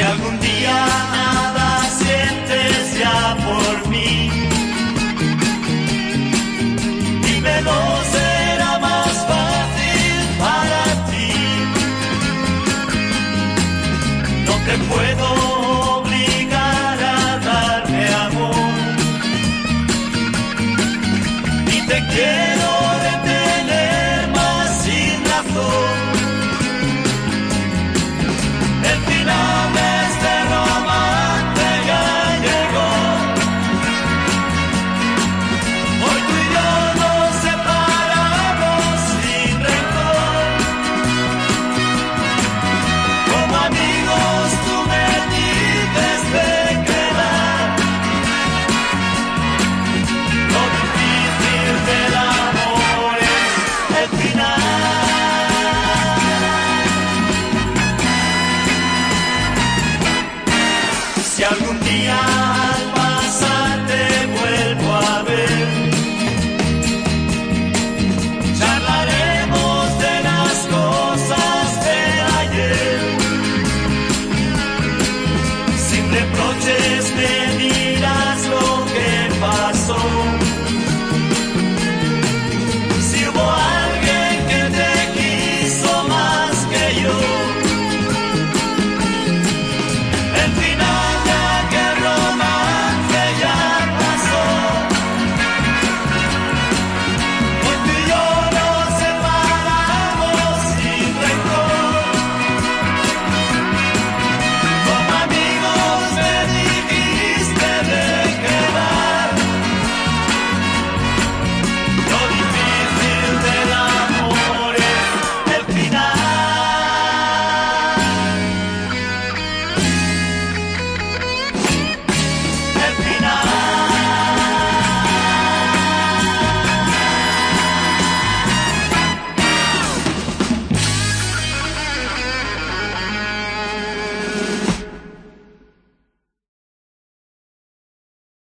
algún día nada sientes ya por mí, dímelo será más fácil para ti. No te puedo obligar a darme amor, y te quiero. Y al pasar te vuelvo a ver, charlaremos de las cosas de ayer, sin reproches.